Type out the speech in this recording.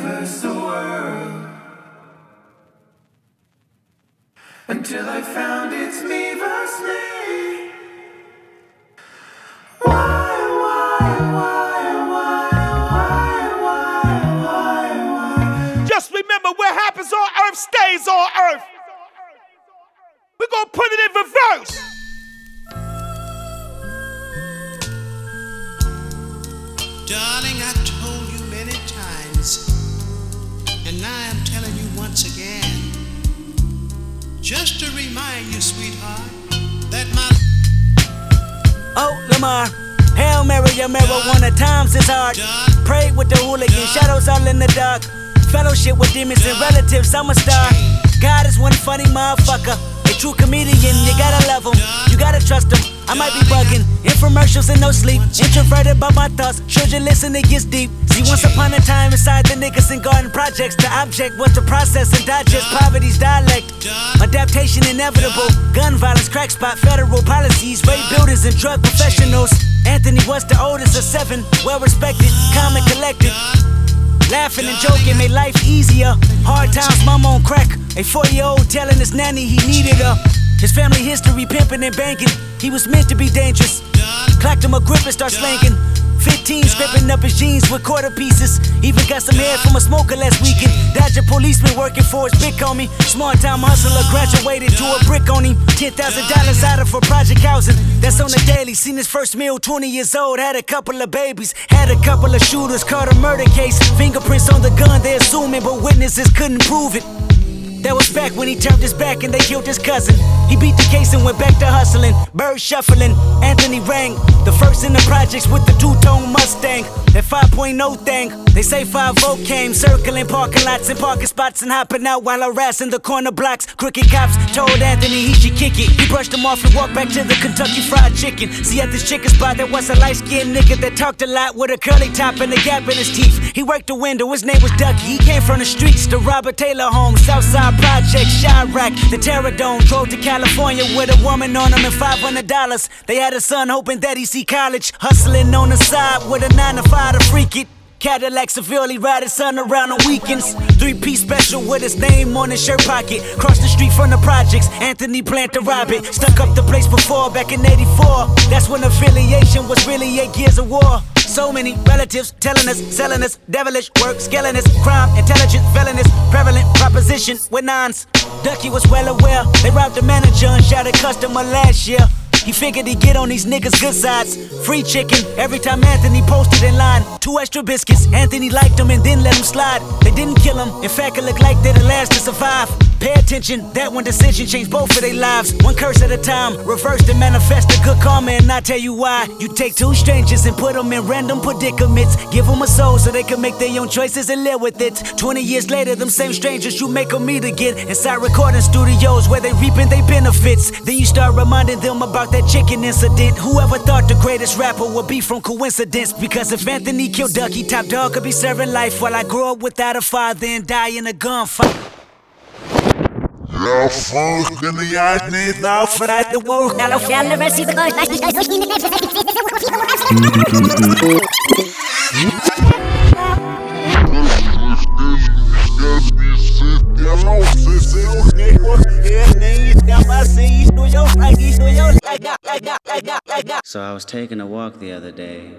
universe. Until I found it's me versus me. Why, why, why, why, why, why, why? Just remember what happens on earth stays on earth. We're gonna put it in and now I'm telling you once again. Just to remind you, sweetheart, that my Oh, Lamar. Hail Mary, your marijuana times is hard. Pray with the hooligan, shadows all in the dark. Fellowship with demons and relatives, I'm a star. God is one funny motherfucker. A true comedian, you gotta love him. You gotta trust him. I might be bugging. Infomercials and no sleep. Introverted by my thoughts. Children listen, it gets deep. See, once upon a time inside the Nickerson Garden projects, the object was to process and digest poverty's dialect. Adaptation inevitable. Gun violence, crack spot, federal policies, rape builders and drug professionals. Anthony was the oldest of seven, well respected, calm and collected. Laughing and joking made life easier. Hard times, mama on crack. A four year old telling his nanny he needed her. His family history pimping and banking. He was meant to be dangerous. Clacked him a grip and start slanking. 15 scraping up his jeans with quarter pieces. Even got some hair from a smoker last weekend. Dodger policeman working for his big me. Smart time hustler graduated to a brick on him. $10,000 out of for project housing. That's on the daily. Seen his first meal, 20 years old. Had a couple of babies. Had a couple of shooters. Caught a murder case. Fingerprints on the gun, they assuming, but witnesses couldn't prove it. That was back when he turned his back and they killed his cousin. He beat the case and went back to hustling. Bird shuffling, Anthony rang. The first in the projects with the two tone Mustang. That 5.0 thing. They say 5 came, circling parking lots and parking spots and hopping out while harassing the corner blocks. Crooked cops told Anthony he should kick it. He brushed them off and walked back to the Kentucky Fried Chicken. See, at this chicken spot, there was a light skinned nigga that talked a lot with a curly top and a gap in his teeth. He worked the window, his name was Ducky. He came from the streets, the Robert Taylor home, Southside Project, Chiraq, the Terror Dome. Drove to California with a woman on him and $500. They had a son hoping that he college. Hustling on the side with a 9 to 5 to freak it. Cadillac severely ride his son around on weekends. Three piece special with his name on his shirt pocket. Cross the street from the projects, Anthony planned to rob it. Stuck up the place before back in 84. That's when affiliation was really eight years of war. So many relatives telling us, selling us, devilish work, scaling us, crime, intelligence, felonious, prevalent proposition with nines. Ducky was well aware. They robbed the manager and shot a customer last year. He figured he'd get on these niggas' good sides. Free chicken every time Anthony posted in line. Two extra biscuits. Anthony liked them and then let them slide. They didn't kill him. In fact, it looked like they're the last to survive. Pay attention, that one decision changed both of their lives. One curse at a time. Reverse and manifest a good karma, and I tell you why. You take two strangers and put them in random predicaments. Give them a soul so they can make their own choices and live with it. 20 years later, them same strangers you make them meet again. Inside recording studios where they reaping their benefits. Then you start reminding them about that chicken incident. Whoever thought the greatest rapper would be from coincidence? Because if Anthony killed Ducky, Top Dawg could be serving life while I grow up without a father and die in a gunfight. Jag fucking jag need now For that the world, Now, I'll never see the guy. Jag låtsas se och So So I was taking a walk the other day